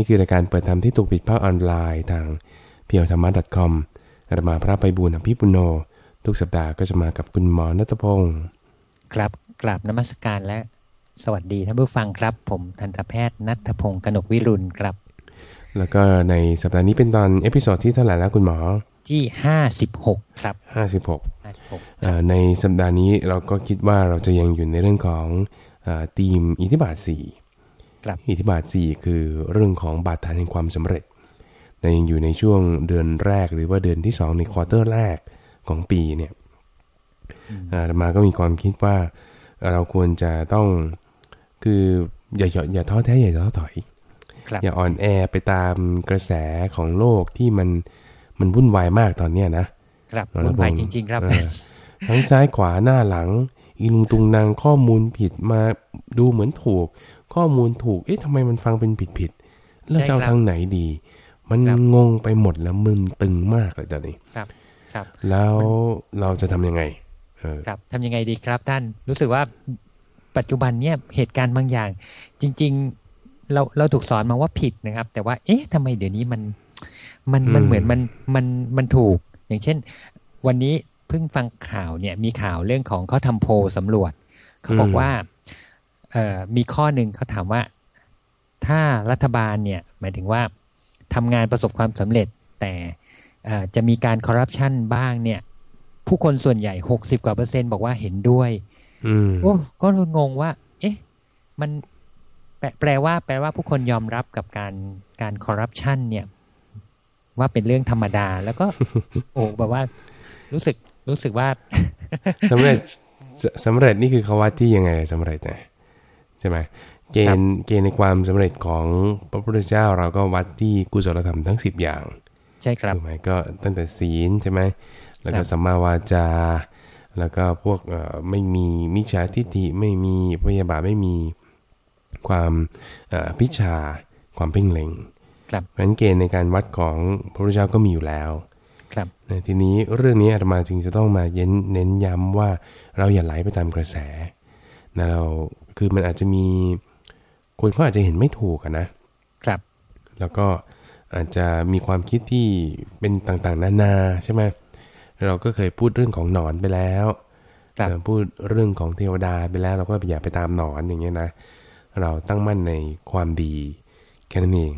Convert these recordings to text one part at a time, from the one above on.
นี่คือรายการเปิดธรรมที่ถูกปิดภาคออนไลน์ทางเพียวธรรมะ .com อาตมาพระไปบูญอภิปุโน ทุกสัปดาห์ก็จะมากับคุณหมอนัทพงศ์ครับกราบนมัสการและสวัสดีท่านผู้ฟังครับ ผมทันตแพทย์นัทพงศ์กนกวิรุณครับ แล้วก็ในสัปดาห์นี้เป็นตอน episode ที่เท่าไหร่แล้วคุณหมอที่ห้าสิบหกครับ56ห้าสิบหกเอ่อในสัปดาห์นี้เราก็คิดว่าเราจะยังอยู่ในเรื่องของเอ่อธีมอิทธิบาทสี่ครับ อิทธิบาทสี่คือเรื่องของบาดฐานแห่งความสำเร็จเรายังอยู่ในช่วงเดือนแรกหรือว่าเดือนที่สองในควอเตอร์แรกของปีเนี่ยอาตมาก็มีความคิดว่าเราควรจะต้องคืออย่าอย่าอย่าท้อแท้อย่าท้อถอยครับอย่าอ่อนแอไปตามกระแสของโลกที่มันมันวุ่นวายมากตอนเนี้ยนะ ครับเราวุ่นวายระวังจริง ๆ ครับเออทั้งซ้ายขวาหน้าหลัง อีลุงตุงนางข้อมูลผิดมาดูเหมือนถูก ข้อมูลถูก เอ๊ะทำไมมันฟังเป็นผิดผิดๆแล้วใช่จะเอาครับทางไหนดี มันครับงงไปหมดแล้วมึนตึงมากเลยตอนนี้ครับ ครับ แล้วเราจะทำยังไงเออครับทำยังไงดีครับท่านรู้สึกว่าปัจจุบันเนี่ยเหตุการณ์บางอย่าง จริง ๆ เราเราถูกสอนมาว่าผิดนะครับ แต่ว่า เอ๊ะทำไมเดี๋ยวนี้มัน มันมันเหมือนมันมันมันถูก อย่างเช่น วันนี้เพิ่งฟังข่าวเนี่ย มีข่าวเรื่องของเขาทำโพลสำรวจ เขาบอกว่าเอ่อ มีข้อหนึ่งเขาถามว่า ถ้ารัฐบาลเนี่ยหมายถึงว่าทำงานประสบความสำเร็จแต่เอ่อจะมีการคอร์รัปชันบ้างเนี่ย ผู้คนส่วนใหญ่หกสิบกว่าเปอร์เซ็นต์บอกว่าเห็นด้วยอืมโอ้ก็งงว่า เอ๊ะ มันแปลแปลว่า แปลว่าผู้คนยอมรับกับการการคอร์รัปชันเนี่ย ว่าเป็นเรื่องธรรมดาแล้วก็ โอ้แบบว่า รู้สึกรู้สึกว่าสำเร็จสสำเร็จนี่คือเขาวัดที่ยังไงสำเร็จนะ ใช่ไหมเกณฑ์เกณฑ์ในความสำเร็จของพระพุทธเจ้าเราก็วัดที่กุศลธรรมทั้งสิบอย่าง ใช่ครับถูกไหมก็ตั้งแต่ศีลใช่ไหมแล้วก็ครับสัมมาวาจา แล้วก็พวกเอ่อไม่มีมิจฉาทิฏฐิไม่มีพยาบาทไม่มีความเอ่อพิชาความเพ่งเล็งครับเพราะฉะนั้นเกณฑ์ในการวัดของพระพุทธเจ้าก็มีอยู่แล้ว ครับนะทีนี้เรื่องนี้อาตมาจึงจะต้องมาเน้นเน้นย้ำว่าเราอย่าไหลไปตามกระแสนะเรา คือมันอาจจะมีคนเขาอาจจะเห็นไม่ถูกอะนะ ครับ แล้วก็อาจจะมีความคิดที่เป็นต่างๆ นานาใช่ไหมเราก็เคยพูดเรื่องของหนอนไปแล้วครับเอ่อพูดเรื่องของเทวดาไปแล้ว เราก็อย่าไปตามหนอนอย่างเงี้ยนะ เราตั้งมั่นในความดีแค่นั้นเอง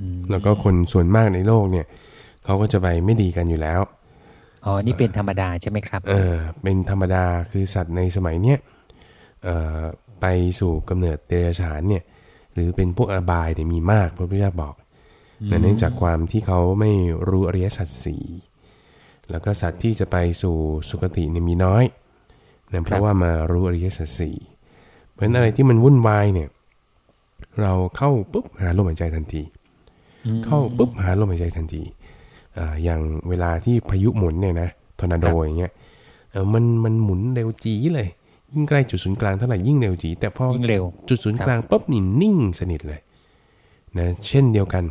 อืมแล้วก็คนส่วนมากในโลกเนี่ยเขาก็จะไปไม่ดีกันอยู่แล้วอ๋อนี่เป็นธรรมดาใช่ไหมครับ เออ เป็นธรรมดาคือสัตว์ในสมัยเนี้ยเอ่อ ไปสู่กำเนิดเดรัจฉานเนี่ยหรือเป็นพวกอบายเนี่ยมีมากพระพุทธเจ้าบอกนะเนื่องจากความที่เขาไม่รู้อริยสัจสี่แล้วก็สัตว์ที่จะไปสู่สุคติเนี่ยมีน้อยนะเพราะว่ามารู้อริยสัจสี่เพราะฉะนั้นอะไรที่มันวุ่นวายเนี่ยเราเข้าปุ๊บหาลมหายใจทันทีอืมเข้าปุ๊บหาลมหายใจทันทีอ่าอย่างเวลาที่พายุหมุนเนี่ยนะทอร์นาโดครับอย่างเงี้ยเออมันมันหมุนเร็วจีเลย ยิ่งใกล้จุดศูนย์กลางเท่าไหร่ยิ่งเร็วจีแต่พอยิ่งเร็วจุดศูนย์กลางปุ๊บนี่นิ่งสนิทเลยนะเช่นเดียวกัน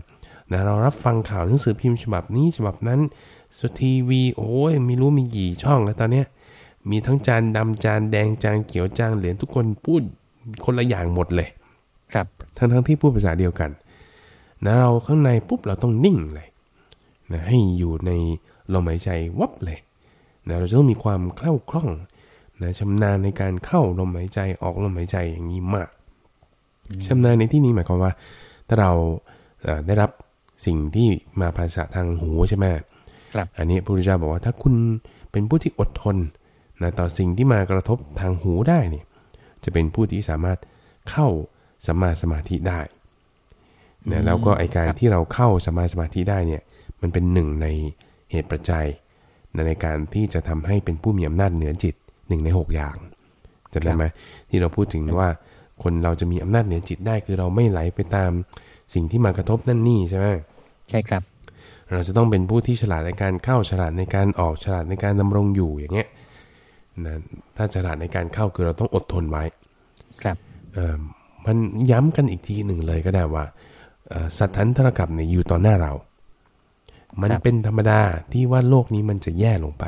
นะเรารับฟังข่าวหนังสือพิมพ์ฉบับนี้ฉบับนั้นสุทีวีโอ้ยไม่รู้มีกี่ช่องแล้วตอนเนี้ยมีทั้งจานดำจานแดงจานเขียวจานเหลืองทุกคนพูดคนละอย่างหมดเลย ครับทั้งทั้งที่พูดภาษาเดียวกันนะเราข้างในปุ๊บเราต้องนิ่งเลยนะให้อยู่ในลมหายใจวับเลยนะเราจะต้องมีความคล่องคล่อง นะชำนาญในการเข้าลมหายใจออกลมหายใจอย่างนี้มากชำนาญในที่นี้หมายความว่า ถ้าเราเอ่อได้รับสิ่งที่มาภาษาทางหูใช่ไหมครับอันนี้พระพุทธเจ้าบอกว่าถ้าคุณเป็นผู้ที่อดทนนะต่อสิ่งที่มากระทบทางหูได้เนี่ยจะเป็นผู้ที่สามารถเข้าสัมมาสมาธิได้นะแล้วก็ไอการที่เราเข้าสัมมาสมาธิได้เนี่ยมันเป็นหนึ่งในเหตุปัจจัยนะในการที่จะทำให้เป็นผู้มีอำนาจเหนือจิต หนึ่งในหกอย่างจำได้ไหมที่เราพูดถึงว่าคนเราจะมีอำนาจเหนือจิตได้คือเราไม่ไหลไปตามสิ่งที่มากระทบนั่นนี่ใช่ไหมใช่ครับ เราจะต้องเป็นผู้ที่ฉลาดในการเข้าฉลาดในการออกฉลาดในการดำรงอยู่อย่างเงี้ยนะถ้าฉลาดในการเข้าคือเราต้องอดทนไว้ ครับเอ่อมันย้ำกันอีกทีหนึ่งเลยก็ได้ว่าเอ่อสัตทันตรกับเนี่ยอยู่ต่อหน้าเรา มันครับเป็นธรรมดาที่ว่าโลกนี้มันจะแย่ลงไป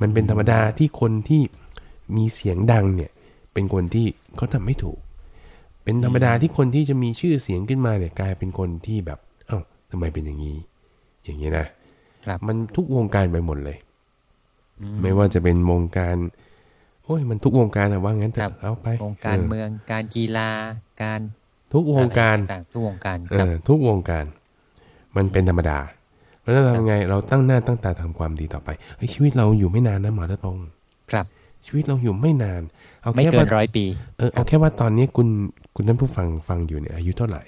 มันเป็นธรรมดาที่คนที่มีเสียงดังเนี่ย เป็นคนที่เขาทำไม่ถูก เป็นธรรมดาที่คนที่จะมีชื่อเสียงขึ้นมาเนี่ยกลายเป็นคนที่แบบ เอ้าทำไมเป็นอย่างนี้ อย่างนี้นะครับมันทุกวงการไปหมดเลย ไม่ว่าจะเป็นวงการ โอ้ย มันทุกวงการอะว่างั้นแต่ครับเอาไปวงการเออเมืองการกีฬาการทุกวงการอะไรต่างๆทุกวงการเอครับอทุกวงการ มันเป็นธรรมดา แล้วเราทำไงเราตั้งหน้าตั้งตาทำความดีต่อไปเฮ้ยชีวิตเราอยู่ไม่นานนะหมอรัตพงศ์ครับ ชีวิตเราอยู่ไม่นานเอาไม่แค่เกินว่าร้อยปีเออเอาแค่ว่าตอนนี้คุณคุณท่านผู้ฟังฟังอยู่เนี่ยอายุเท่าไหร่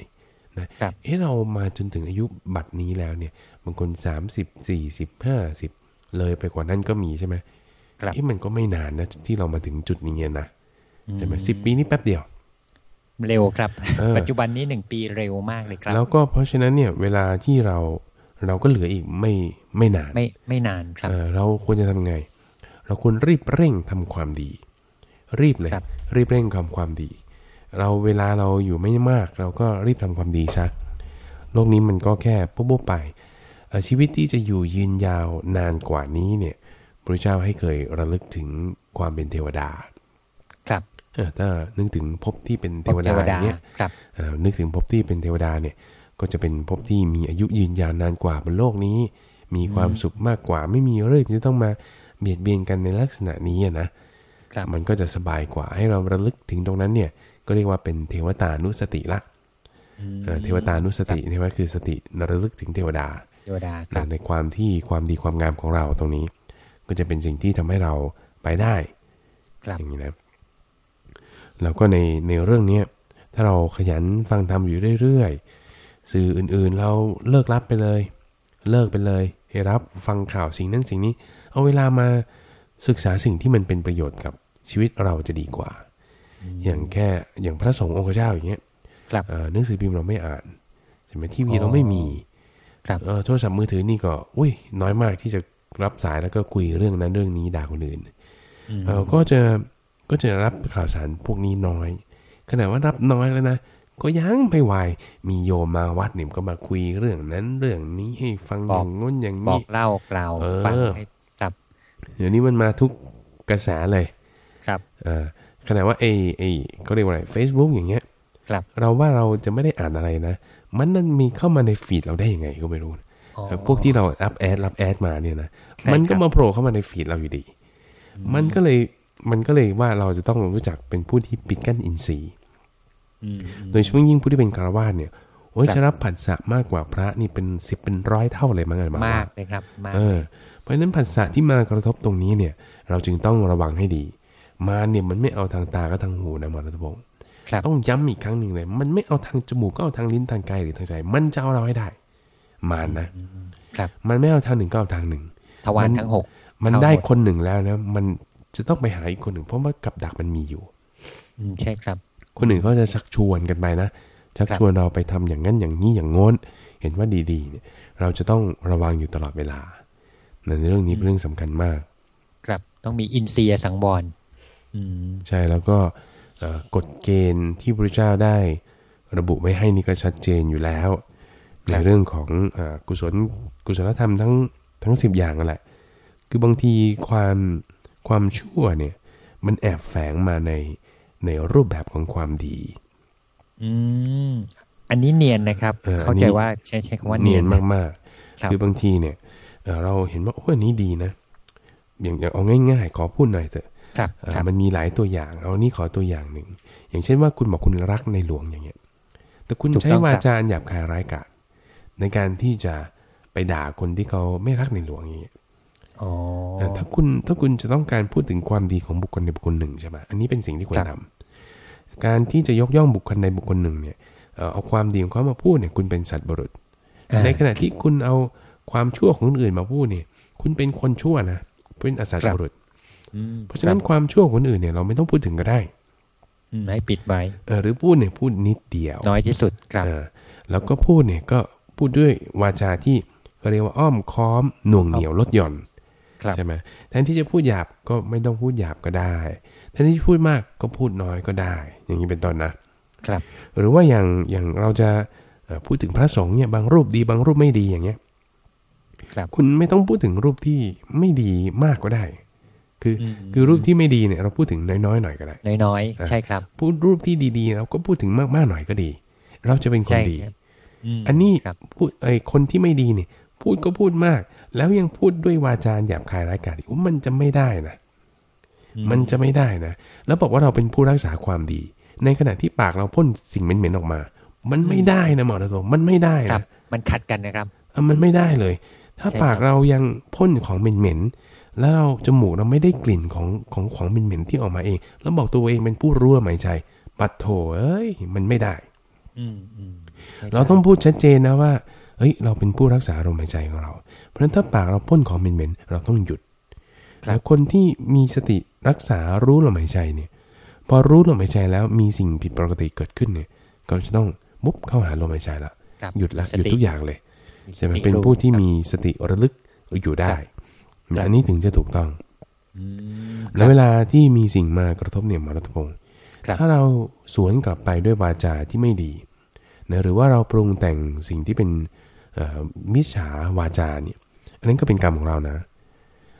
นะครับเอ๊ะเรามาจนถึงอายุบัตรนี้แล้วเนี่ยบางคนสามสิบสี่สิบห้าสิบเลยไปกว่านั้นก็มีใช่ไหมครับเอ๊ะมันก็ไม่นานนะที่เรามาถึงจุดนี้นะใช่ไหมสิบปีนี่แป๊บเดียวเร็วครับเออปัจจุบันนี้หนึ่งปีเร็วมากเลยครับ แล้วก็เพราะฉะนั้นเนี่ย เวลาที่เรา เราก็เหลืออีกไม่ไม่นานไม่ไม่นานครับเออเราควรจะทำไง เราควรรีบเร่งทำความดี รีบเลยครับรีบเร่งทำความดี เราเวลาเราอยู่ไม่มาก เราก็รีบทำความดีซะโลกนี้มันก็แค่ปุ๊บๆไปเอ่อชีวิตที่จะอยู่ยืนยาวนานกว่านี้เนี่ยพระเจ้าให้เคยระลึกถึงความเป็นเทวดา ครับเออถ้านึกถึงภพที่เป็นเทวเทดาวอดาย่างเงี้ยครับเอ่อนึกถึงภพที่เป็นเทวดาเนี่ย ก็จะเป็นภพที่มีอายุยืนยาวนานกว่าบนโลกนี้ มีความสุขมากกว่าไม่มีเรื่องที่จะต้องมาเบียดเบียนกันในลักษณะนี้อะนะครับมันก็จะสบายกว่าให้เราระลึกถึงตรงนั้นเนี่ย ก็เรียกว่าเป็นเทวตานุสติละเอ่อเทวตานุสติเทวาคือสติระลึกถึงเทวดาเทวดาครับในความที่ความดีความงามของเราตรงนี้ ก็จะเป็นสิ่งที่ทำให้เราไปได้ครับอย่างนี้นะแล้วก็ในในเรื่องเนี้ยถ้าเราขยันฟังธรรมอยู่เรื่อยๆ สื่ออื่นๆ เราเลิกรับไปเลย เลิกไปเลยให้รับฟังข่าวสิ่งนั้นสิ่งนี้ เอาเวลามาศึกษาสิ่งที่มันเป็นประโยชน์กับชีวิตเราจะดีกว่า อย่างแค่อย่างพระสงฆ์องค์เจ้าอย่างเงี้ยครับเอ่อหนังสือพิมพ์เราไม่อ่านใช่ไหมทีวีอ๋อเราไม่มีครับเออโทรศัพท์มือถือนี่ก็อุ้ยน้อยมากที่จะรับสายแล้วก็คุยเรื่องนั้นเรื่องนี้ด่าคนอื่นอืมเออก็จะก็จะรับข่าวสารพวกนี้น้อยขนาดว่ารับน้อยแล้วนะ ก็ยังไม่ไหวมีโยมมาวัดเนี่ยก็มาคุยเรื่องนั้นเรื่องนี้ให้ฟังอย่างง้นอย่างบอนี้กเล่ากล่าวเออฟังให้ครับเดี๋ยวนี้มันมาทุกกระแสเลยครับเออขนาดว่าไอ้ไอ้เขาเรียกว่าอะไร Facebook อย่างเงี้ย ครับ เราว่าเราจะไม่ได้อ่านอะไรนะ มันนั่นมีเข้ามาในฟีดเราได้ยังไงก็ไม่รู้อ๋อเออพวกที่เราอัพแอดรับแอดมาเนี่ยนะใช่มันก็ครับมาโผล่เข้ามาในฟีดเราอยู่ดี มันก็เลยมันก็เลยว่าเราจะต้องรู้จักเป็นผู้ที่ปิดกั้นอินทรีย์อืม โดยเฉพาะยิ่งผู้ที่เป็นคารวาสเนี่ยโอ้ยครับจะรับผัสสะมากกว่าพระนี่เป็นสิบเป็นร้อยเท่าเลยมั้งกันมามากเลยครับมากเออเพราะฉะนั้นผัสสะที่มากระทบตรงนี้เนี่ย เราจึงต้องระวังให้ดี มาเนี่ยมันไม่เอาทางตาก็ทางหูนะหมอรัตพงศ์ครับต้องย้ำอีกครั้งหนึ่งเลย มันไม่เอาทางจมูกก็เอาทางลิ้นทางกายหรือทางใจ มันจะเอาเราให้ได้ มานนะครับมันไม่เอาทางหนึ่งก็เอาทางหนึ่งทวารมันทั้งหกมันเข้าได้หมดคนหนึ่งแล้วนะ มันจะต้องไปหาอีกคนหนึ่งเพราะว่ากับดักมันมีอยู่อืมใช่ครับ คนหนึ่งเขาจะชักชวนกันไปนะ ชักครับชวนเราไปทำอย่างนั้นอย่างนี้อย่างโน้น เห็นว่าดีๆเนี่ยเราจะต้องระวังอยู่ตลอดเวลาในเรื่องนี้เป็นเรื่องสำคัญมาก ครับต้องมีอินเซียสังวรอืมใช่แล้วก็เอ่อกฎเกณฑ์ที่พระเจ้าได้ระบุไว้ให้นี่ก็ชัดเจนอยู่แล้วในเรื่องของเออกุศลกุศลธรรมทั้งทั้งสิบอย่างนั่นแหละ คือบางทีความความชั่วเนี่ย มันแอบแฝงมาใน ในรูปแบบของความดี อืมอันนี้เนียนนะครับเอออันนี้เข้าใจว่าใช้ใช้คำว่าเนีเนียยนนมากครับๆคือบางทีเนี่ยเอ่อเราเห็นว่าโอ้ยอันนี้ดีนะ อย่างอย่างเอาง่าย ๆ ขอพูดหน่อยเถอะครับเอ่อครับมันมีหลายตัวอย่าง เอานี่ขอตัวอย่างหนึ่ง อย่างเช่นว่าคุณบอกคุณรักในหลวงอย่างเงี้ย แต่คุณถูกใช้ต้องวาครับจาอันหยาบคายร้ายกาจในการที่จะไปด่าคนที่เขาไม่รักในหลวงอย่างเงี้ยอ๋อเอ่อ ถ้าคุณถ้าคุณจะต้องการพูดถึงความดีของบุคคลในบุคคลหนึ่งใช่ไหมอันนี้เป็นสิ่งที่ควรครัทำบการที่จะยกย่องบุคคลในบุคคลหนึ่งเนี่ยเอ่อเอาความดีของเขามาพูดเนี่ยคุณเป็นสัตว์บุรุษอ่าในขณะที่คุณเอาความชั่วของคนอื่นมาพูดเนี่ย คุณเป็นคนชั่วนะเป็นอสัตครับบุรุษอืมเพราะฉะนั้นความชั่วของคนอื่นเนี่ยเราไม่ต้องพูดถึงก็ได้อืมให้ปิดไว้เออหรือพูดเนี่ยพูดนิดเดียว น้อยที่สุดครับเออแล้วก็พูดเนี่ยก็พูดด้วยวาจาที่ก็เรียกว่าอ้อมค้อมหน่วงเหนียวลดหย่อนครับ ใช่ไหมแทนที่จะพูดหยาบก็ไม่ต้องพูดหยาบก็ได้แทนที่จะพูดมากก็พูดน้อยก็ได้ อย่างนี้เป็นต้นนะครับ หรือว่าอย่างอย่างเราจะเอ่อพูดถึงพระสงฆ์เนี่ยบางรูปดีบางรูปไม่ดีอย่างเงี้ยครับคุณไม่ต้องพูดถึงรูปที่ไม่ดีมากก็ได้ คืออคือรูปที่ไม่ดีเนี่ยเราพูดถึงน้อยๆหน่อยก็ได้ น้อยๆใช่ครับ พูดรูปที่ดีๆ เราก็พูดถึงมากๆหน่อยก็ดี เราจะเป็นคนดีใช่ครับอันนี้ครับพูดไอ้คนที่ไม่ดีเนี่ย พูดก็พูดมาก แล้วยังพูดด้วยวาจาหยาบคายร้ายกาจอีกมันจะไม่ได้นะ มันจะไม่ได้นะ แล้วบอกว่าเราเป็นผู้รักษาความดี ในขณะที่ปากเราพ่นสิ่งเหม็นๆออกมา มันไม่ได้นะหมอระดมมันไม่ได้ครันะบมันขัดกันนะครับเออมันไม่ได้เลย ถ้าใช่ปากครับเรายังพ่นของเหม็นๆแล้วเราจมูกเราไม่ได้กลิ่นของของของเหม็นๆที่ออกมาเอง แล้วบอกตัวเองเป็นผู้รู้หมายใจปัดโถเอ้ย มันไม่ได้ อืมอืมเราต้องพูดชัดเจนนะว่าเฮ้ย เราเป็นผู้รักษาลมหายใจของเราเพ ราะฉะนั้นถ้าปากเราพ่นของเหม็นๆเราต้องหยุดแล้วคนที่มีสติรักษารู้ลมหายใจเนี่ยพอรู้ลมหายใจแล้วมีสิ่งผิดปกติเกิดขึ้นเนี่ยก็จะต้องมุบเข้าหาลมหายใจละครับหยุดละสหยุดติทุกอย่างเลยใช่ไหมสติเป็นรู้ผู้ที่ครับมีสติระลึกอยู่ได้ครับอันนี้ถึงจะถูกต้องอืมแล้วเวลาที่มีสิ่งมากระทบเนี่ยหมอรัตพงศ์ครับถ้าเราสวนกลับไปด้วยวาจาที่ไม่ดีนะหรือว่าเราปรุงแต่งสิ่งที่เป็นเอ่อมิจฉาวาจาเนี่ย อันนั้นก็เป็นกรรมของเรานะ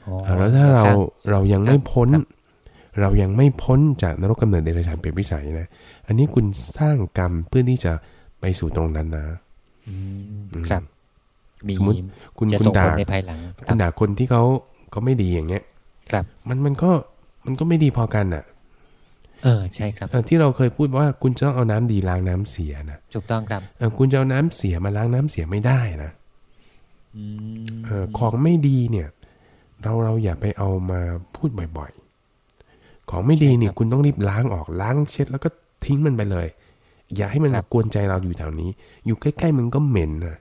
อ๋อเอ่อแล้วถ้าเราสงเรายังไม่พ้นครับเรายังไม่พ้นจากนรกกำเนิดเดรัจฉานเปรตวิสัยนะ อันนี้คุณสร้างกรรมเพื่อที่จะไปสู่ตรงนั้นนะอืมครับมีสมมุติคุณจะคุณส่งผด่าลในภายหลังคคุรับณด่าคนที่เขาเขาไม่ดีอย่างเงี้ย ครับ มันมันก็มันก็ไม่ดีพอกันอะ เออใช่ครับเอ่อที่เราเคยพูดว่าคุณจะต้องเอาน้ำดีล้างน้ำเสียนะถูกต้องครับเอ่อคุณจะเอาน้ำเสียมาล้างน้ำเสียไม่ได้นะ อืมเอ่อของไม่ดีเนี่ย เราเราอย่าไปเอามาพูดบ่อยๆ ของไม่ดีเนี่ยคุณต้องรีบล้างออกล้างเช็ด แล้วก็ทิ้งมันไปเลย อย่าให้มันกวนใจเราอยู่แถวนี้ อยู่ใกล้ๆมันก็เหม็นนะ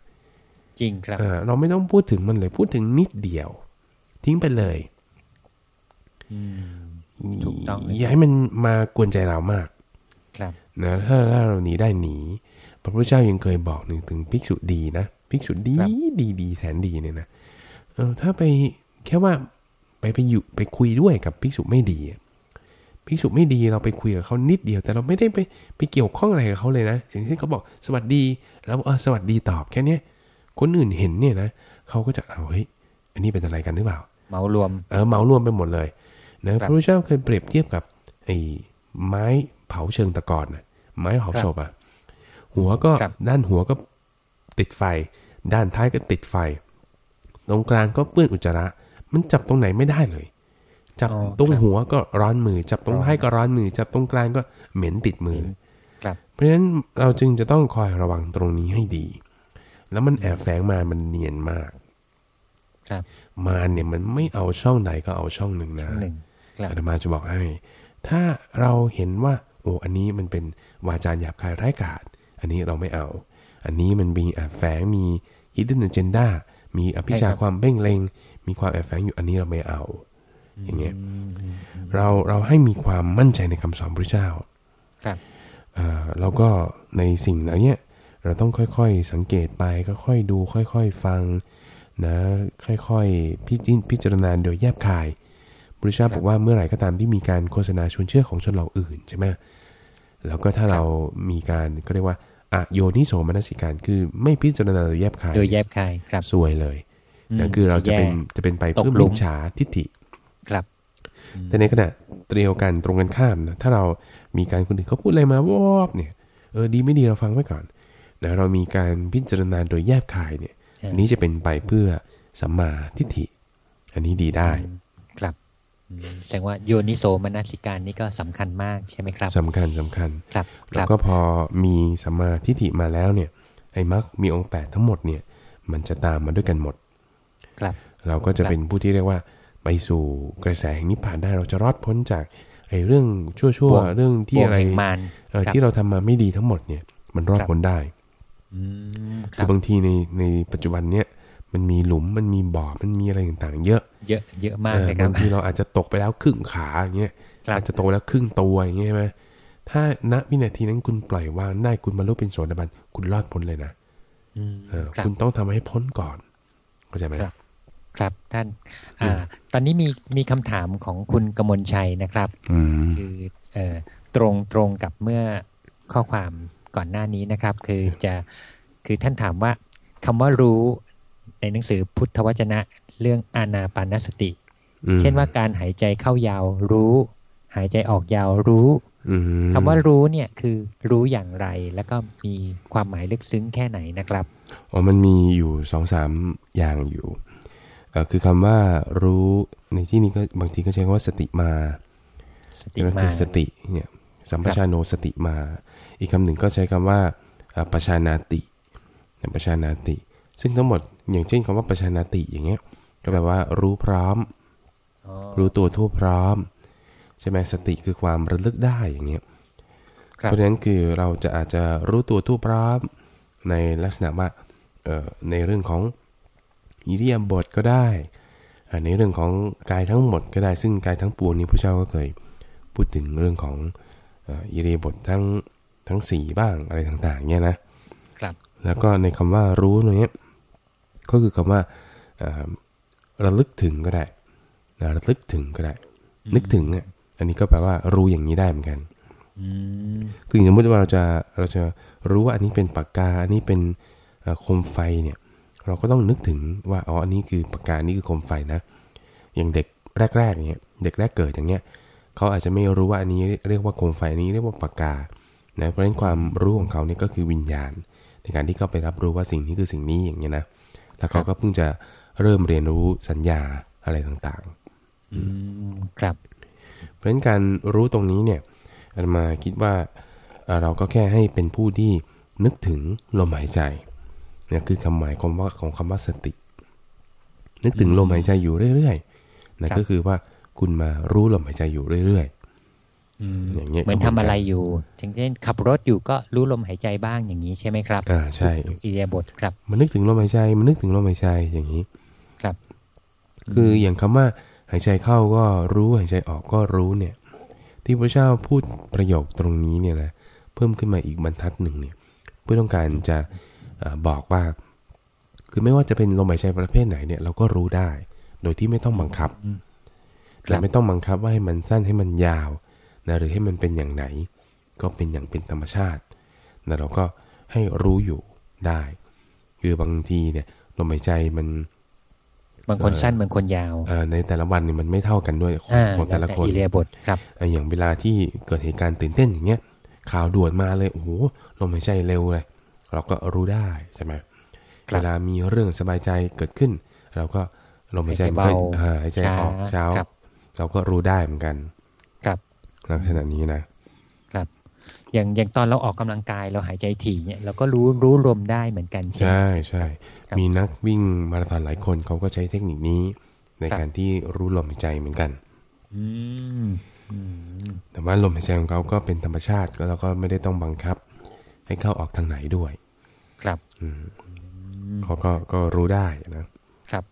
จริงครับเอ่อเราไม่ต้องพูดถึงมันเลยพูดถึงนิดเดียว ทิ้งไปเลยอืมถูกต้องเลยอย่าให้มันมากวนใจเรามาก ครับนะถ้าถ้าเราหนีได้หนี พระพุทธเจ้ายังเคยบอกหนึ่งถึงภิกษุดีนะ ภิกษุดีครับดีดีแสนดีเนี่ยนะเออถ้าไปแค่ว่าไปไปอยู่ไปคุยด้วยกับภิกษุไม่ดีอะภิกษุไม่ดีเราไปคุยกับเขานิดเดียว แต่เราไม่ได้ไปไปเกี่ยวข้องอะไรกับเขาเลยนะสิ่งที่เขาบอกสวัสดีแล้วเออสวัสดีตอบแค่เนี้ยคนอื่นเห็นเนี่ยนะเขาก็จะเอาเฮ้ยอันนี้เป็นอะไรกันหรือเปล่าเหมารวมเออเหมารวมไปหมดเลยนะคพรับระพุทธเจ้าเคยเปรียบเทียบกับไอ้ไม้เผาเชิงตะกอนนะไม้เผาครับศพอะหัวก็ครับด้านหัวก็ ติดไฟ ด้านท้ายก็ติดไฟ ตรงกลางก็เปื้อนอุจจาระ มันจับตรงไหนไม่ได้เลย จับอ๋อตรงครับหัวก็ร้อนมือ จับตรงร้อนท้ายก็ร้อนมือ จับตรงกลางก็เหม็นติดมือครับเพราะฉะนั้นเราจึงจะต้องคอยระวังตรงนี้ให้ดี แล้วมันแอบแฝงมามันเนียนมากครับมารเนี่ยมันไม่เอาช่องใดก็เอาช่องหนึ่งนะหนึ่งครับอาตมาจะบอกให้ ถ้าเราเห็นว่า โอ้อันนี้มันเป็นวาจาหยาบคายร้ายกาจอันนี้เราไม่เอา อันนี้มันมีแอบแฝงมี hidden agenda มีอภิชาใช่ครับความเพ่งเล็งมีความแอบแฝงอยู่อันนี้เราไม่เอา อย่างเงี้ยอืมอืมอืมเราเราให้มีความมั่นใจในคำสอนพระเจ้า ครับเอ่อแล้วก็ในสิ่งเหล่าเนี้ยเราต้องค่อยๆสังเกตไปค่อยๆดูค่อยๆฟังนะค่อยๆพิจิพิจารณาโดยแยบคายพระเจ้าบอกว่าเมื่อไหร่ก็ตามที่มีการโฆษณาชวนเชื่อของชนเหล่าอื่นใช่ไหมแล้วก็ถ้าเรามีการก็เรียกว่า อโยนิโสมนสิการคือไม่พิจารณาโดยแยบคายโดยแยบคายครับซวยเลยนะคือเราจะเป็นจะเป็นไปตกเพื่อหลุมิมจฉาทิฏฐิครับ แต่ในขณะเดียวกันตรงกันข้ามนะถ้าเรามีการคนอื่นเขาพูดอะไรมาวอบเนี่ยเออดีไม่ดีเราฟังไว้ก่อนนะเรามีการพิจารณาโดยแยบคายเนี่ยใช่อันนี้จะเป็นไปเพื่อสัมมาทิฏฐิ อันนี้ดีได้ ครับอืม แสดงว่าโยนิโสมนสิการนี่ก็สำคัญมากใช่ไหมครับสำคัญสำคัญครับคแล้รัวบก็พอมีสัมมาทิฏฐิมาแล้วเนี่ยไอ้มรรคมีองค์แปดทั้งหมดเนี่ย มันจะตามมาด้วยกันหมด ครับ เราก็จะครับเป็นผู้ที่เรียกว่าไปสู่กระแสแห่งนิพพานได้เราจะรอดพ้นจากไอ้เรื่องชั่วบ่วงๆเรื่องที่บ่วงอะไรแห่งมารเอ่อครับที่เราทำมาไม่ดีทั้งหมดเนี่ย มันรอดครับพ้นได้อืมคคืรัอบบางทีในในปัจจุบันเนี่ย มันมีหลุมมันมีบ่อมันมีอะไรต่างๆ เยอะ เยอะเยอะมากเออเลยครับบางทีเราอาจจะตกไปแล้วครึ่งขาอย่างเงี้ยครับอาจจะโตแล้วครึ่งตัวอย่างเงี้ยใช่ไหมถ้าณวินาทีนั้นคุณปล่อยวางได้คุณบรรลุเป็นโสดาบันคุณรอดพ้นเลยนะอืมเออครับคุณต้องทำให้พ้นก่อนเข้าใจไหมครับ ครับท่านอ่าตอนนี้มีมีคำถามของคุณกมลชัยนะครับอืมคือเอ่อตรงตรงกับเมื่อข้อความก่อนหน้านี้นะครับ คือจะคือท่านถามว่าคำว่ารู้ ในหนังสือพุทธวจนะเรื่องอานาปานสติอืมเช่นว่าการหายใจเข้ายาวรู้ หายใจออกยาวรู้อืมคำว่ารู้เนี่ยคือรู้อย่างไรแล้วก็มีความหมายลึกซึ้งแค่ไหนนะครับอ๋อมันมีอยู่สองสามอย่างอยู่เอ่อคือคำว่ารู้ในที่นี้ก็บางทีก็ใช้คำว่าสติมาสติใช่ไหมมาคือสติเนี่ยสัมปชานโนสติมา อีกคำหนึ่งก็ใช้คำว่าเอ่อปชานาติปชานาติ ซึ่งทั้งหมด อย่างเช่นคำว่าปชานาติอย่างเงี้ย ก็แปลว่ารู้พร้อมอ๋อรู้ตัวทั่วพร้อม ใช่ไหมสติคือความระลึกได้อย่างเงี้ยครับเพราะฉะนั้นคือเราจะอาจจะรู้ตัวทั่วพร้อม ในลักษณะว่าเอ่อในเรื่องของอิริยาบถก็ได้อ่าในเรื่องของกายทั้งหมดก็ได้ซึ่งกายทั้งปวงนี้พระเจ้าก็เคยพูดถึงเรื่องของเอ่ออิริยาบถทั้งทั้งสี่บ้างอะไรต่างๆเนี่ยนะครับแล้วก็ในคำว่ารู้ตรงเนี้ย ก็คือคำว่าเอ่อระลึกถึงก็ได้นะระลึกถึงก็ได้ นึกถึงอะอันนี้ก็แปลว่ารู้อย่างนี้ได้เหมือนกันอืมคืออย่างสมมติว่าเราจะเราจะรู้ว่าอันนี้เป็นปากกา อันนี้เป็นเอ่อโคมไฟเนี่ย เราก็ต้องนึกถึงว่าอ๋ออันนี้คือปากกาอันนี้คือโคมไฟนะ อย่างเด็กแรกๆเนี่ยเด็กแรกเกิดอย่างเงี้ยเขาอาจจะไม่รู้ว่าอันนี้เรียกว่าโคมไฟอันนี้เรียกว่าปากกานะเพราะฉะนั้นความรู้ของเขาเนี่ยก็คือวิญญาณ ในการที่เขาไปรับรู้ว่าสิ่งนี้คือสิ่งนี้อย่างเงี้ยนะ แล้วเขาก็เพิ่งจะเริ่มเรียนรู้สัญญาอะไรต่างๆอืมครับ เพราะฉะนั้นการรู้ตรงนี้เนี่ยอาตมาคิดว่าเอ่อเราก็แค่ให้เป็นผู้ที่นึกถึงลมหายใจเนี่ยคือคำหมายของว่าของคำว่าสติ นึกถึงลมหายใจอยู่เรื่อยๆนะครับก็คือว่าคุณมารู้ลมหายใจอยู่เรื่อย อืมอย่างเงี้ยเหมือนทำอะไรอยู่อย่างเช่นขับรถอยู่ก็รู้ลมหายใจบ้างอย่างนี้ใช่ไหมครับๆอ่าใช่อิเดียาบทครับ มันนึกถึงลมหายใจ มันนึกถึงลมหายใจอย่างนี้ ครับ คืออย่างคำว่าหายใจเข้าก็รู้หายใจออกก็รู้เนี่ย ที่พระเจ้าพูดประโยคตรงนี้เนี่ยนะเพิ่มขึ้นมาอีกบรรทัดหนึ่งเนี่ย เพื่อต้องการจะเอ่อบอกว่า คือไม่ว่าจะเป็นลมหายใจประเภทไหนเนี่ยเราก็รู้ได้ โดยที่ไม่ต้องบังคับอืมและไม่ต้องบังคับว่าให้มันสั้นให้มันยาว นะหรือให้มันเป็นอย่างไหน ก็เป็นอย่างเป็นธรรมชาติแต่เราก็ให้รู้อยู่ได้ คือบางทีเนี่ยลมหายใจมันบางคนสั้นบางคนยาวเอ่อในแต่ละวันเนี่ยมันไม่เท่ากันด้วยของอ่าของแต่ละคนอิเดียาบทครับอะอย่างเวลาที่เกิดเหตุการณ์ตื่นเต้นอย่างเงี้ยข่าวด่วนมาเลยโอ้โหลมหายใจเร็วเลย เราก็รู้ได้ใช่ไหมครับเวลามีเรื่องสบายใจเกิดขึ้น เราก็ลมหายใจมันก็หายใจเบาอ่าหายใจออกช้าเช้าครับเราก็รู้ได้เหมือนกันครับ ลักษณะนี้นะอย่างอย่างตอนเราออกกำลังกายเราหายใจถี่เนี่ยเราก็รู้รู้ลมได้เหมือนกัน ใช่ไหมใช่ใช่ครับมีนักวิ่งมาราธอนหลายคนเขาก็ใช้เทคนิคนี้ ในครับการที่รู้ลมหายใจเหมือนกัน อืมอืมแต่ว่าลมหายใจของเขาก็เป็นธรรมชาติก็เราก็ไม่ได้ต้องบังคับ ให้เข้าออกทางไหนด้วย ครับอืมเขาก็ก็รู้ได้นะครับ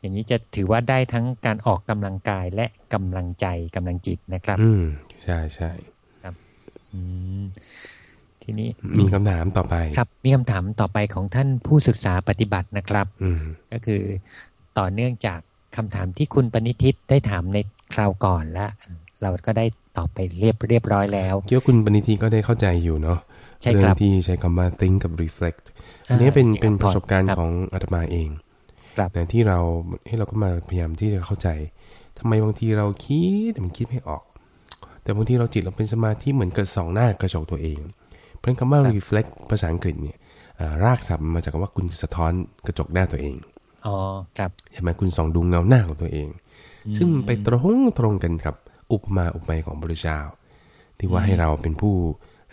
อย่างนี้จะถือว่าได้ทั้งการออกกำลังกายและกำลังใจกำลังจิตนะครับ อืม ใช่ใช่อืมทีนี้มีคำถามต่อไปครับ มีคำถามต่อไปของท่านผู้ศึกษาปฏิบัตินะครับอืมก็คือต่อเนื่องจากคำถามที่คุณปณิทิตได้ถามในคราวก่อนและเราก็ได้ตอบไปเรียบเรียบร้อยแล้วเกี่ยวาคุณปณิธีก็ได้เข้าใจอยู่เนาะใช่เรื่ครับที่ใช้คำว่า think กับ reflect อันนี้เป็นอ่าเป็นประสบการณ์ครับของอาตมาเองครับนะที่เราให้เราก็มาพยายามที่จะเข้าใจทำไมบางทีเราคิดแต่มันคิดไม่ออก แต่บางทีเราจิตเราเป็นสมาธิเหมือนกับสองหน้ากระจกตัวเอง เพราะฉะนั้นคำว่าครับ reflect ภาษาอังกฤษเนี่ยอ่ารากศัพท์มันมาจากคำว่าคุณสะท้อนกระจกหน้าตัวเองอ๋อครับใช่ไหมคุณส่องดูเงาหน้าของตัวเอง ซึ่งมันไปตรงตรงกันกับอุปมาอุปไมยของพระพุทธเจ้าที่ว่าให้เราเป็นผู้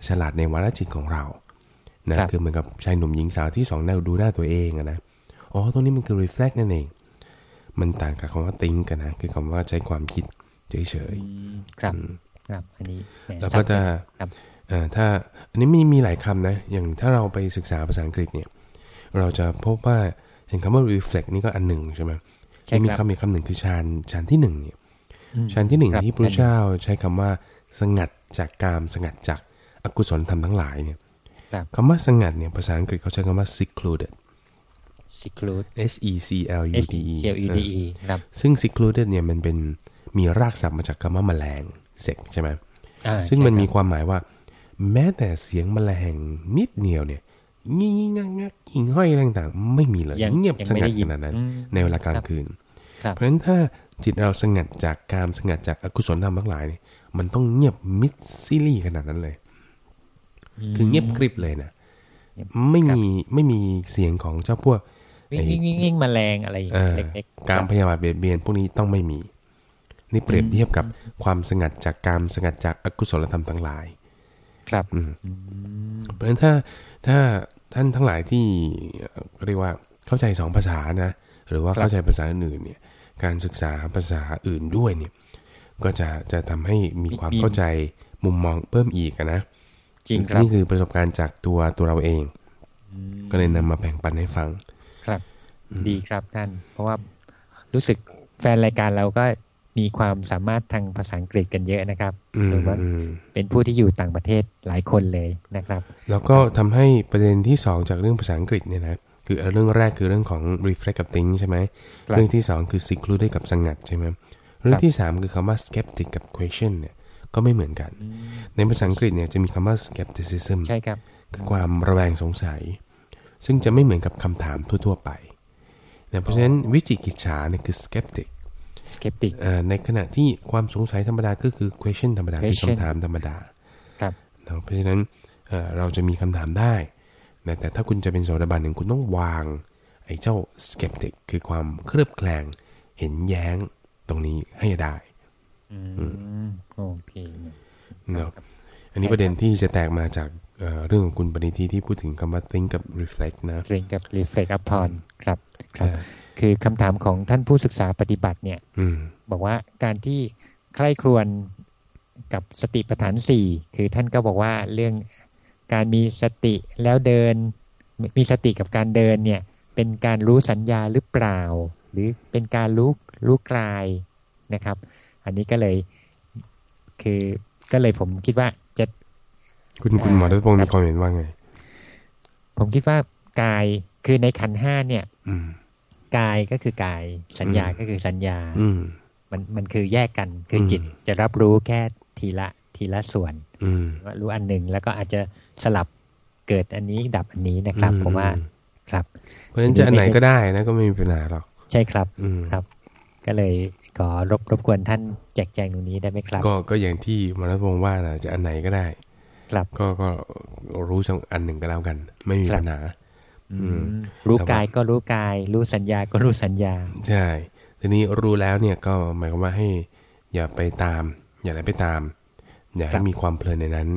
ฉลาดในวาระจิตของเรานะครับคือเหมือนกับชายหนุ่มหญิงสาวที่สองหน้าดูหน้าตัวเองอะนะอ๋อตรงนี้มันคือ reflect นั่นเอง มันต่างกับคำว่า think กันนะ คือคำว่าใช้ความคิดเฉยอืมครับ ครับอันนี้หมๆแล้วก็จะครับเอ่อถ้าอันนี้มีมีหลายคำนะ อย่างถ้าเราไปศึกษาภาษาอังกฤษเนี่ย เราจะพบว่าเห็นคำว่า reflect นี่ก็อันหนึ่งใช่ไหมใช่มีครับคำอีกคำหนึ่งคือฌานฌานที่หนึ่งเนี่ยอืมฌานที่หนึ่งครับที่พระเจ้าใช้คำว่าสงัดจากกามสงัดจากอกุศลธรรมทั้งหลายเนี่ยครับคำว่าสงัดเนี่ยภาษาอังกฤษเขาใช้คำว่า secluded seclude S E C L U S D E E C L U D E ครับซึ่ง secluded เนี่ยมันเป็นมีรากศัพท์มาจากคำว่าแมลง เสกใช่ไหมอ่าซึ่งมันมีใช่ความหมายว่า แม้แต่เสียงแมลงนิดเดียวเนี่ยงี้งี้งักงักหิ่งห้อยอะไรต่างๆ ไม่มีเลยยังเงียบยังสไม่งัดได้ยิขนาดนั้นอืมในเวลากลางคืนครับเพราะฉะนั้นถ้าจิตเราสงัดจากกามสงัดจากอกุศลธรรมทั้งหลายเนี่ยมันต้องเงียบมิดซิลี่ขนาดนั้นเลย คือเงียบกริบเลยนะไม่มีไม่มีเสียงของเจ้าพวกวิ่งวิ่งวิ่งวิ่งแมลงอะไรอย่างเอ่เงี้อยเล็กๆการพยาบาทเบียดเบียนพวกนี้ต้องไม่มี นี่เปรียบเทียบกับความสงัดจากกามสงัดจากอกุศลธรรมทั้งหลาย ครับอืมเพราะฉะนั้นถ้าถ้าท่านทั้งหลายที่เอ่อเรียกว่าเข้าใจสองภาษานะ หรือว่าเข้าใจภาษาอื่นๆเนี่ย การศึกษาภาษาอื่นด้วยเนี่ย ก็จะจะทำให้มีความเข้าใจมุมมองเพิ่มอีกอะนะจริงครับนี่คือประสบการณ์จากตัวตัวเราเอง ก็เลยนำมาแบ่งปันให้ฟัง ครับ ดีครับท่าน เพราะว่ารู้สึกแฟนรายการเราก็ มีความสามารถทางภาษาอังกฤษกันเยอะนะครับอืมหรือว่าอืมเป็นผู้ที่อยู่ต่างประเทศหลายคนเลยนะครับ แล้วก็ทำให้ประเด็นที่สองจากเรื่องภาษาอังกฤษเนี่ยนะคือเรื่องแรกคือเรื่องของ reflect กับ think ใช่ไหมครับเรื่องที่สองคือ seclude กับสงัดใช่ไหมเรื่องที่สามคือคำว่า skeptic กับ question เนี่ยก็ไม่เหมือนกัน ในภาษาอังกฤษเนี่ยจะมีคำว่า skepticism ใช่ครับคือความระแวงสงสัย ซึ่งจะไม่เหมือนกับคำถามทั่ว ๆ ไปนะเพราะฉะนั้นวิจิกิจฉาเนี่ยคือ skeptic skeptic เอ่อในขณะที่ความสงสัยธรรมดาก็คือ question ธรรมดาคือ question คำถามธรรมดาครับเนาะเพราะฉะนั้นเอ่อเราจะมีคำถามได้นะแต่ถ้าคุณจะเป็นโสดาบันหนึ่งคุณต้องวางไอ้เจ้า skeptic คือความเคลือบแคลงเห็นแย้งตรงนี้ให้ได้อืมโอเคเนาะอันนี้ประเด็นที่จะแตกมาจาก เอ่อเรื่องของคุณปณิธิที่พูดถึงคำว่า think กับ reflect นะเรียนกับ reflect upon ครับครับเออคือคำถามของท่านผู้ศึกษาปฏิบัติเนี่ยอืมบอกว่าการที่ใคร่ครวญกับสติปัฏฐานสี่คือท่านก็บอกว่าเรื่องการมีสติแล้วเดิน มีสติกับการเดินเนี่ย เป็นการรู้สัญญาหรือเปล่า หรือเป็นการรู้รู้กลายนะครับ อันนี้ก็เลยคือก็เลยผมคิดว่าจะ คุณคุณหมอรัตพงศ์มีความเห็นว่าไง ผมคิดว่ากายคือในขันธ์ห้าเนี่ยอืมกายก็คือกาย สัญญาอืมก็คือสัญญา อืมมันมันคือแยกกันคืออมจิตจะรับรู้แค่ทีละทีละส่วนอืมว่ารู้อันหนึ่งแล้วก็อาจจะสลับเกิดอันนี้ดับอันนี้นะครับอืผมว่าอืครับ เพราะฉะนั้นจะอันไหนก็ได้นะก็ไม่มีปัญหาหรอกใช่ครับอืมครับ ก็เลยขอรบรบกวนท่านแจกแจงตรงนี้ได้ไหมครับ ก็ก็อย่างที่หมอรัตพงศ์ว่านะจะอันไหนก็ได้ ครับ ก็ก็รู้สักอันหนึ่งก็แล้วกัน ไม่มีครับปัญหาอืมรู้แต่ว่ากายก็รู้กาย รู้สัญญาก็รู้สัญญา ใช่ ทีนี้รู้แล้วเนี่ยก็หมายความว่าให้อย่าไปตาม อย่าไหลไปตาม อย่าครัให้บมีความเพลินในนั้น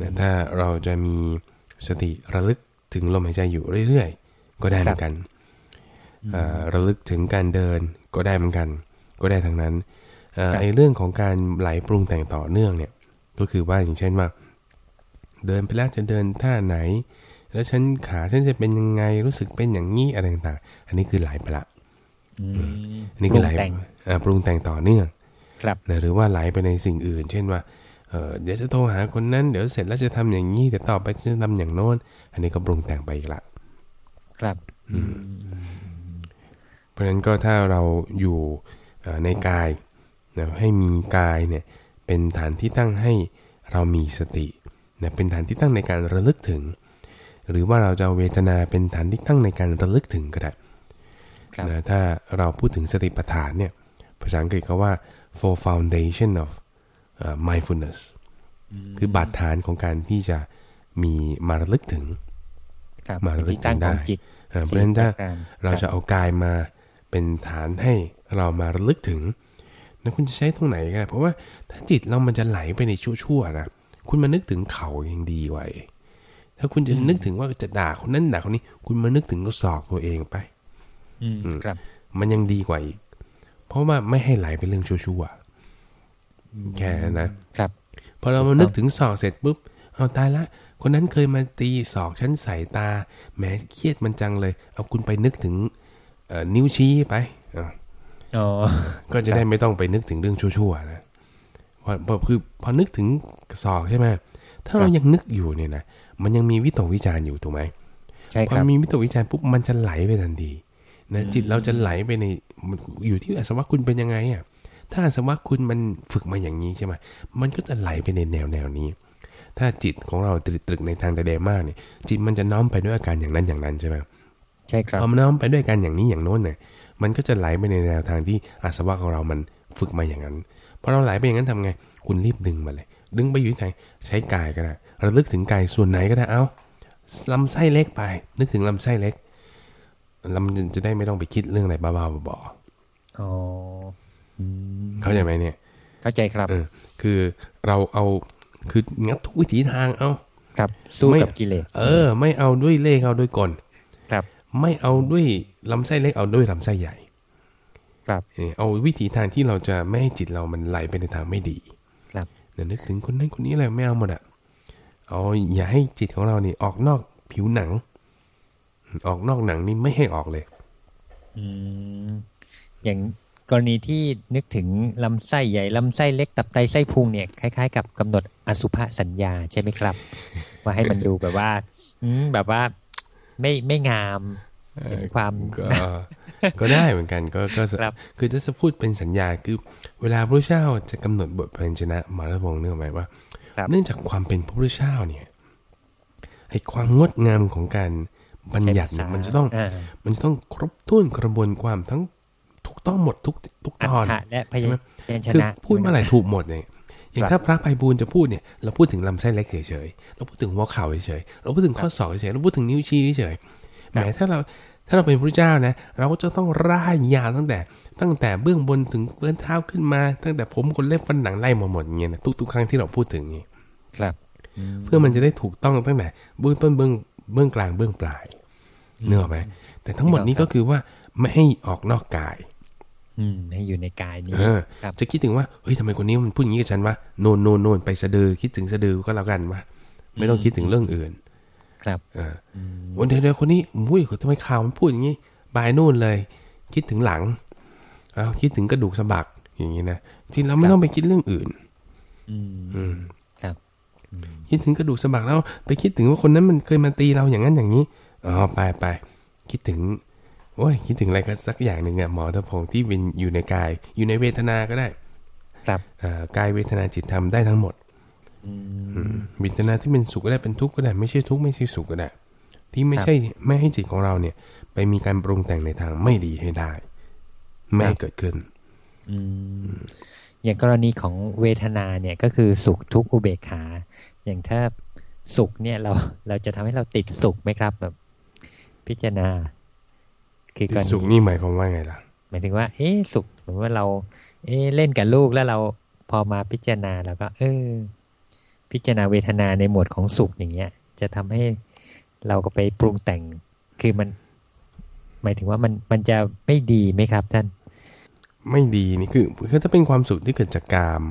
นะถ้าเราจะมีสติระลึกถึงลมหายใจอยู่เรื่อยๆ ก็ได้เหมือนกันอ่าระลึกถึงการเดินก็ได้เหมือนกัน ก็ได้ทั้งนั้นเอ่อครับไอ้เรื่องของการไหลปรุงแต่งต่อเนื่องเนี่ย ก็คือว่าอย่างเช่นว่า เดินไปแล้วจะเดินท่าไหน แล้วฉันขาฉันจะเป็นยังไงรู้สึกเป็นอย่างนี้อะไรต่างๆ อันนี้คือไหลไปละอืมอันนี่คือไหลปรุงแต่งอ่าปรุงแต่งต่อเนื่องครับนะหรือว่าไหลไปในสิ่งอื่น เช่นว่าเอ่อเดี๋ยวจะโทรหาคนนั้นเดี๋ยวเสร็จแล้วจะทำอย่างนี้เดี๋ยวต่อไปจะทำอย่างโน้น อันนี้ก็ปรุงแต่งไปอีกละ ครับเพราะฉะนั้นก็ถ้าเราอยู่เอ่อในกายนะให้มีกายเนี่ยเป็นฐานที่ตั้งให้เรามีสติ นะเป็นฐานที่ตั้งในการระลึกถึง หรือว่าเราจะเอาเวทนาเป็นฐานที่ตั้งในการระลึกถึงก็ได้ครับนะถ้าเราพูดถึงสติปัฏฐานเนี่ยภาษาอังกฤษเขาว่า four foundation of เอ่อ mindfulness คือบาดฐานของการที่จะมีมาระลึกถึงครับมาระลึกที่ตั้งถึงของได้จิตเอ่อเพราะฉะนั้นถ้าสี่ประการเราจะเอากายมาเป็นฐานให้เรามาระลึกถึงนะคุณจะใช้ตรงไหนกันเพราะว่าถ้าจิตเรามันจะไหลไปในชั่วๆนะ คุณมานึกถึงเขายังดีกว่าอีกถ้าคุณจะนึกถึงว่าจะด่าคนนั้นด่าคนนี้ คุณมานึกถึงก็สอกตัวเองไป อืมครับ มันยังดีกว่าอีก เพราะว่าไม่ให้ไหลไปเรื่องชั่วๆแค่นั้นนะครับ พอเรามานึกถึงศอกเสร็จปุ๊บ เอาตายละ คนนั้นเคยมาตีศอกฉันใส่ตาแหมเครียดมันจังเลย เอาคุณไปนึกถึงเอ่อนิ้วชี้ไปอะอ๋อก็จะได้ไม่ต้องไปนึกถึงเรื่องชั่วๆนะ พอพอคือพอนึกถึงศอกใช่ไหมถ้าเรายังนึกอยู่เนี่ยนะมันยังมีวิตกวิจารณ์อยู่ถูกไหมใช่พคอรับมีวิตกวิจารณ์ปุ๊บมันจะไหลไปทันทีนะจิตเราจะไหลไปในมันอยู่ที่อาสวะคุณเป็นยังไงอะถ้าอาสวะคุณมันฝึกมาอย่างนี้ใช่ไหมมันก็จะไหลไปในแนวแนวนี้ ถ้าจิตของเราตรึกตรึกในทางใดๆมากเนี่ย จิตมันจะน้อมไปด้วยอาการอย่างนั้นอย่างนั้นใช่ไหมใช่ครับพอมันน้อมไปด้วยอาการอย่างนี้อย่างโน้นเนี่ยมันก็จะไหลไปในแนวทางที่อาสวะของเรามันฝึกมาอย่างนั้น พอเราไหลไปอย่างนั้นทำไง คุณรีบดึงมาเลย ดึงไปอยู่ที่ไหน ใช้กายก็ได้ระลึกถึงกายส่วนไหนก็ได้ เอาลำไส้เล็กไป นึกถึงลำไส้เล็กลำจะได้ไม่ต้องไปคิดเรื่องอะไรบ้าๆบออ๋ออืมๆเข้าใจไหมเนี่ย เข้าใจครับเออคือเราเอาคืองัดทุกวิถีทางเอาครับ สู้ไม่กับกิเลสเออ ไม่เอาด้วยเลขเอาด้วยกลครับ ไม่เอาด้วยลำไส้เล็กเอาด้วยลำไส้ใหญ่ ครับเออเอาวิถีทางที่เราจะไม่ให้จิตเรามันไหลไปในทางไม่ดี ครับเนี่ยนึกถึงคนนั้นคนนี้อะไรไม่เอาหมดอะเอาอย่าให้จิตของเรานี่ออกนอกผิวหนัง ออกนอกหนังนี่ไม่ให้ออกเลย อืมอย่างกรณีที่นึกถึงลำไส้ใหญ่ลำไส้เล็กตับไตไส้พุงเนี่ยคล้ายๆ กับกำหนดอสุภสัญญาใช่ไหมครับ ว่าให้มันดูแบบว่า อืมแบบว่าไม่ไม่งามเห็นความ ก็ก็ได้เหมือนกันก็ก็ครับคือถ้าจะพูดเป็นสัญญาคือเวลาพระเจ้าจะกำหนดบทพยัญชนะมาแล้วพงศ์เนื่องหมายว่าครับเนื่องจากความเป็นพระพุทธเจ้าเนี่ยไอ้ความงดงามของการบัญญัติเนี่ยมันจะต้องามันจะต้องครบถ้วนกระบวนความทั้งถูกต้องหมดทุกทุกอัตฏอนฐะและพยัญพยัญชคือนะพูดเมื่อไหร่ถูกหมดเนี่ยอย่างครับถ้าพระไพบูลย์จะพูดเนี่ยเราพูดถึงลำไส้เล็กเฉยๆเราพูดถึงหัวเข่าเฉยๆเราพูดถึงข้อศอกเฉยๆเราพูดถึงนิ้วชี้เฉยๆแหมถ้าเรา ถ้าเราเป็นพระเจ้านะ เราก็จะต้องร่ายยาวตั้งแต่ ตั้งแต่เบื้องบนถึงเบื้องเท้าขึ้นมา ตั้งแต่ผมคนเล็บฟันหนังไล่หมดหมดอย่างเงี้ยนะทุกๆครั้งที่เราพูดถึงอย่างงี้ครับเพื่อมันจะได้ถูกต้องตั้งแต่เบื้องต้นเบื้องเบื้องกลางเบื้องปลายเนื้ออกไหมแต่ทั้งหมดนี้ก็คือว่าไม่ให้ออกนอกกาย อืมให้อยู่ในกายนี้เออครับจะคิดถึงว่าเฮ้ยทำไมคนนี้มันพูดอย่างนี้กับฉันวะโน่นโน่นโน่นไปสะดือคิดถึงสะดือก็แล้วกันวะไม่ต้องคิดถึงเรื่องอื่น ครับเออวันเดียวเดียวคนนี้อุ้ยทำไมข่าวมันพูดอย่างนี้บายนู่นเลย คิดถึงหลังเอาคิดถึงกระดูกสะบักอย่างนี้นะที่เราไม่ต้องไปคิดเรื่องอื่นอืมอืมครับ คิดถึงกระดูกสะบักแล้ว ไปคิดถึงว่าคนนั้นมันเคยมาตีเราอย่างนั้นอย่างนี้อ๋อไปไปคิดถึงโอ้ยคิดถึงอะไรก็สักอย่างหนึ่งอะหมอทพงศ์ที่เป็นอยู่ในกาย อยู่ในเวทนาก็ได้ ครับอ่ากายเวทนาจิตธรรมได้ทั้งหมด อืมอืมเวทนาที่เป็นสุขก็ได้เป็นทุกข์ก็ได้ ไม่ใช่ทุกข์ไม่ใช่สุขก็ได้ ที่ไม่ใช่ไม่ให้จิตของเราเนี่ย ไปมีการปรุงแต่งในทางไม่ดีให้ได้ ไม่ให้เกิดขึ้นอืมอย่างกรณีของเวทนาเนี่ยก็คือสุขทุกข์อุเบกขา อย่างถ้าสุขเนี่ยเราเราจะทำให้เราติดสุขไหมครับแบบ พิจารณา คือกรณีสุขนี่หมายความว่าไงล่ะ หมายถึงว่า เอ๊ะสุขเหมือนว่าเรา เอ๊ะเล่นกับลูกแล้วเราพอมาพิจารณาแล้วก็ เออ พิจารณาเวทนาในหมวดของสุขอย่างเงี้ย จะทำให้เราก็ไปปรุงแต่งคือมัน หมายถึงว่ามันมันจะไม่ดีไหมครับท่าน ไม่ดีนี่คือคือถ้าเป็นความสุขที่เกิดจากกาม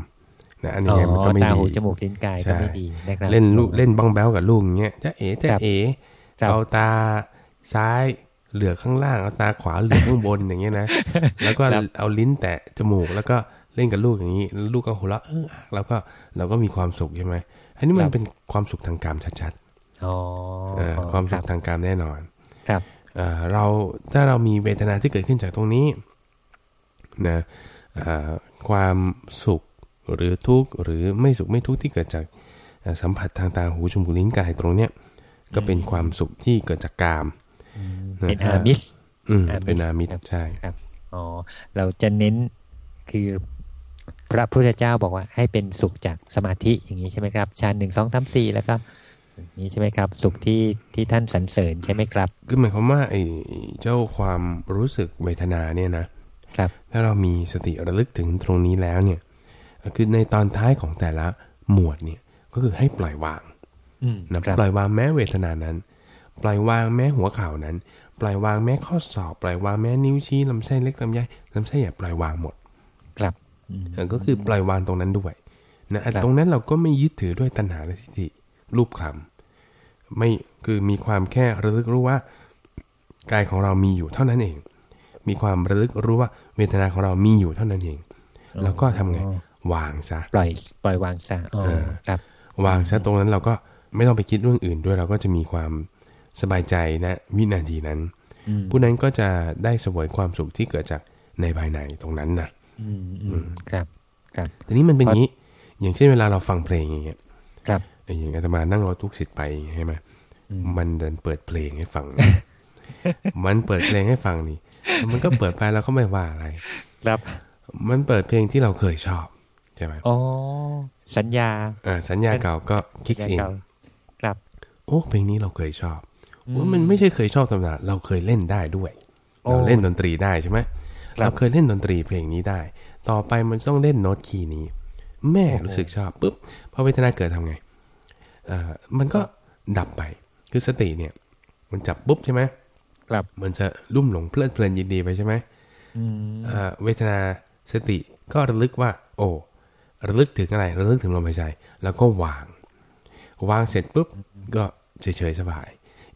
นะอันนี้ไงมันก็ไม่ตาดีหูจมูกลิ้นกายใช่ก็ไม่ดีนะครับเล่นลูกเล่นบ้องแบ้วกับลูกอย่างเงี้ยจะเอ๋จะครับเอ๋ครับเอาตาซ้ายเหลือกข้างล่างเอาตาขวาเหลือกข้างบนอย่างเงี้ยนะ แล้วก็เอาลิ้นแตะจมูกแล้วก็ เล่นกับลูกอย่างนี้แล้วลูกก็หัวเราะเออแล้วก็เราก็มีความสุขใช่ไหมอันนี้มันเป็นความสุขทางกามชัดอ๋อๆเออความคสุรับขทางกามแน่นอน ครับเอ่อเราถ้าเรามีเวทนาที่เกิดขึ้นจากตรงนี้นะเอ่อความสุขหรือทุกข์หรือไม่สุขไม่ทุกข์ที่เกิดจากเอ่อสัมผัสทางตาหูจมูกลิ้นกายตรงเนี้ยก็เป็นความสุขที่เกิดจากกามเป็นนะฮะอามิสอืมอามิสเป็นอามิตรครับใช่ครับอ๋อเราจะเน้นคือ พระพุทธเจ้าบอกว่าให้เป็นสุขจากสมาธิอย่างนี้ใช่ไหมครับฌานหนึ่งสองสามสี่แล้วก็อย่างนี้ใช่ไหมครับ สุขที่ที่ท่านสรรเสริญใช่ไหมครับ คือหมายความว่าไอ้เจ้าความรู้สึกเวทนาเนี่ยนะครับถ้าเรามีสติระลึกถึงตรงนี้แล้วเนี่ยคือในตอนท้ายของแต่ละหมวดเนี่ยก็คือให้ปล่อยวางอืมนะครับปล่อยวางแม้เวทนานั้น ปล่อยวางแม้หัวเข่านั้น ปล่อยวางแม้ข้อศอกปล่อยวางแม้นิ้วชี้ลำไส้เล็กลำไยลำไส้ใหญ่ปล่อยวางหมด ครับอืมเออ ก็คือปล่อยวางตรงนั้นด้วยนะอะครับตรงนั้นเราก็ไม่ยึดถือด้วยตัณหาและทิฏฐิรูปคำไม่คือมีความแค่ระลึกรู้ว่ากายของเรามีอยู่เท่านั้นเอง มีความระลึกรู้ว่าเวทนาของเรามีอยู่เท่านั้นเอง แล้วก็ทำไงอ๋อวางซะปล่อยปล่อยวางซะอ๋อเออครับวางซะตรงนั้นเราก็ไม่ต้องไปคิดเรื่องอื่นด้วยเราก็จะมีความสบายใจนะวินาทีนั้นอืมผู้นั้นก็จะได้เสวยความสุขที่เกิดจากในภายในตรงนั้นนะอืมอืม ครับ ครับแต่นี้มันเป็นอย่างนี้ อย่างเช่นเวลาเราฟังเพลงอย่างเงี้ย ครับอย่างอาตมานั่งรถทุกสิทธิ์ไปใช่ไหมอืมมันเดินเปิดเพลงให้ฟัง มันเปิดเพลงให้ฟังนี่ มันก็เปิดไปแล้วก็ไม่ว่าอะไร ครับ มันเปิดเพลงที่เราเคยชอบใช่ไหมอ๋อ สัญญาอ่าสัญญาเก่าก็คลิกอินเก่าครับ โอ้เพลงนี้เราเคยชอบว่ามันไม่ใช่เคยชอบธรรมดาเราเคยเล่นได้ด้วยโอ้เราเล่นดนตรีได้ใช่ไหมครับ เราเคยเล่นดนตรีเพลงนี้ได้ ต่อไปมันต้องเล่นโน้ตคีย์นี้ แม่รู้สึกชอบปุ๊บพอเวทนาเกิดทำไงเอ่อมันก็ดับไปคือสติเนี่ย มันจับปุ๊บใช่ไหมครับมันจะลุ่มหลงเพลิดเพลินยินดีไปใช่ไหมอืมเอ่อเวทนาสติก็ระลึกว่า โอ้ระลึกถึงอะไรระลึกถึงลมหายใจแล้วก็วาง วางเสร็จปุ๊บก็เฉยๆสบาย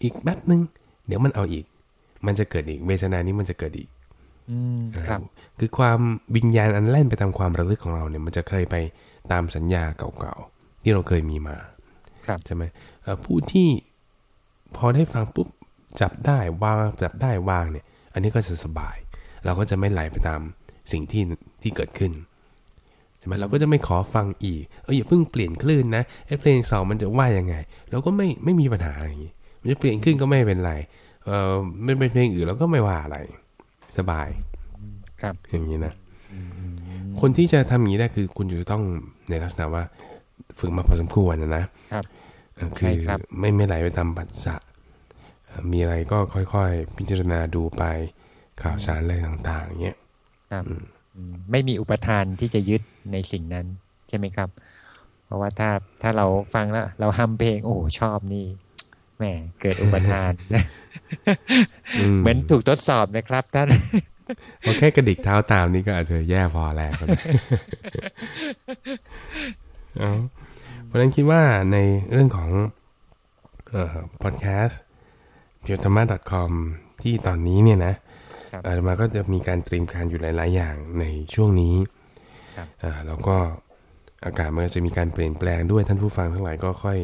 อีกแป๊บนึง เดี๋ยวมันเอาอีก มันจะเกิดอีกเวทนานี้มันจะเกิดอีกอืม ครับ คือความวิญญาณอันแล่นไปตามความระลึกของเราเนี่ย มันจะเคยไปตามสัญญาเก่าๆที่เราเคยมีมา ครับใช่ไหมเอ่อผู้ที่พอได้ฟังปุ๊บจับได้วางจับได้วางเนี่ย อันนี้ก็จะสบาย เราก็จะไม่ไหลไปตามสิ่งที่ที่เกิดขึ้นใช่ไหมเราก็จะไม่ขอฟังอีกเอออย่าเพิ่งเปลี่ยนคลื่นนะไอ้เพลงสองมันจะว่ายังไงเราก็ไม่ไม่มีปัญหาอย่างนี้มันจะเปลี่ยนขึ้นก็ไม่เป็นไรเออไม่เป็นเพลงอื่นเราก็ไม่ว่าอะไร สบายครับอย่างนี้นะ คนที่จะทำอย่างนี้ได้คือคุณจะต้องในลักษณะว่า ฝึกมาพอสมควรนะนะครับเอ่อคือใช่ครับไม่ไม่ไหลไปตามบัตรสะเอ่อมีอะไรก็ค่อยๆ พิจารณาดูไปข่าวสารอะไรต่างๆอย่างเงี้ยครับอืมไม่มีอุปทานที่จะยึดในสิ่งนั้น ใช่ไหมครับ เพราะว่าถ้าถ้าเราฟังแล้ว เราฮัมเพลงโอ้โหชอบนี่ แหมเกิดอุปทานเหมือนถูกทดสอบนะครับท่านพอแค่กระดิกเท้าตามนี่ก็อาจจะแย่พอแล้วก็ได้เอาเพราะฉะนั้นคิดว่าในเรื่องของเอ่อพอดแคสต์เพียวธรรมะ .com ที่ตอนนี้เนี่ยนะครับอาตมาก็จะมีการเตรียมการอยู่หลาย ๆ อย่างในช่วงนี้ครับอ่าแล้วก็อากาศมันก็จะมีการเปลี่ยนแปลงด้วยท่านผู้ฟังทั้งหลายก็ค่อย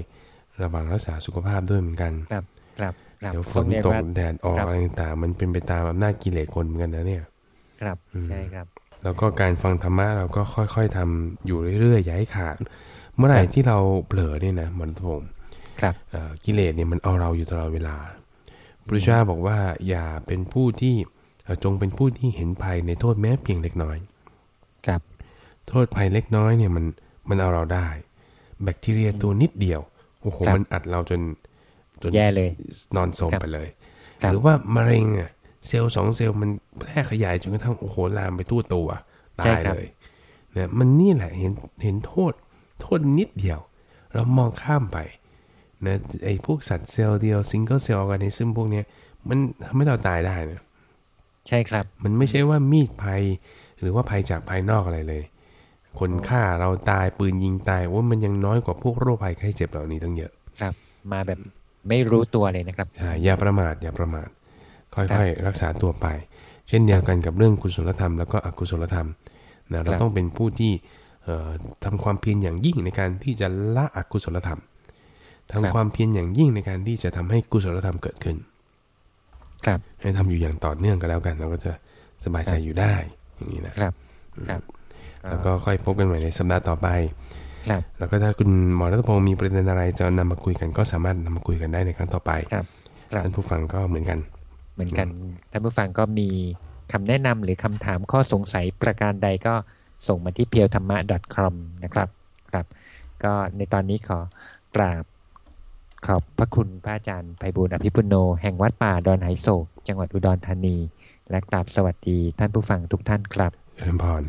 ระวังรักษาสุขภาพด้วยเหมือนกันครับครับครับเดี๋ยวฝต้อนงเรียกตกว่าแดดออกครับอะไรต่างๆมันเป็นไปตามอำนาจกิเลสคนเหมือนกันนะเนี่ย ครับอืมใช่ครับ แล้วก็การฟังธรรมะเราก็ค่อยๆทำอยู่เรื่อยๆอย่าให้ขาด เมื่อไหร่ที่เราเผลอเนี่ยนะหมันผมครับเอ่อกิเลสเนี่ยมันเอาเราอยู่ตลอดเวลาพระเจ้าบอกว่าอย่าเป็นผู้ที่เอ่อจงเป็นผู้ที่เห็นภัยในโทษแม้เพียงเล็กน้อย ครับ โทษภัยเล็กน้อยเนี่ยมันมันเอาเราได้ แบคทีเรียตัวนิดเดียว โอ้โหครับมันอัดเราจนจนแย่เลย นอนโทรมครับไปเลยครับหรือว่ามะเร็งอะ เซลล์สองเซลล์มันแพร่ขยายจนกระทั่งโอ้โหลามไปทั่วตัวตายเลยเนี่ยมันนี่แหละเห็นเห็นโทษ โทษนิดเดียว เรามองข้ามไปนะไอ้พวกสัตว์เซลล์เดียว single cell organism พวกเนี้ยมันทำให้เราตายได้นะใช่ครับ มันไม่ใช่ว่ามีดภัย หรือว่าภัยจากภายนอกอะไรเลย คนฆ่าเราตายปืนยิงตายว่ามันยังน้อยกว่าพวกโรคภัยไข้เจ็บเหล่านี้ตั้งเยอะครับ มาแบบไม่รู้ตัวเลยนะครับใช่อย่าประมาทอย่าประมาท ค่อยๆ รักษาตัวไป เช่นเดียวกันกับเรื่องกุศลธรรมแล้วก็อกุศลธรรมนะเราครับต้องเป็นผู้ที่เอ่อทำความเพียรอย่างยิ่งในการที่จะละอกุศลธรรมทำความเพียรอย่างยิ่งในการที่จะทำให้กุศลธรรมเกิดขึ้น ครับ ให้ทำอยู่อย่างต่อเนื่องกันแล้วกัน เราก็จะสบายใจอยู่ได้อย่างนี้นะครับ ครับ แล้วก็ค่อยพบกันใหม่ในสัปดาห์ต่อไปครับแล้วก็ถ้าคุณหมอรัตพงศ์มีประเด็นอะไรจะนำมาคุยกันก็สามารถนำมาคุยกันได้ในครั้งต่อไปครับครับท่านผู้ฟังก็เหมือนกัน เหมือนกันท่านผู้ฟังก็มีคำแนะนำหรือคำถามข้อสงสัยประการใดก็ส่งมาที่เพียวธรรมะ .com นะครับครับ ก็ในตอนนี้ขอกราบขอบพระคุณพระอาจารย์ไพบูลย์อภิปุโน แห่งวัดป่าดอนไหโศก จังหวัดอุดรธานี และกราบสวัสดีท่านผู้ฟังทุกท่านครับเจริญพร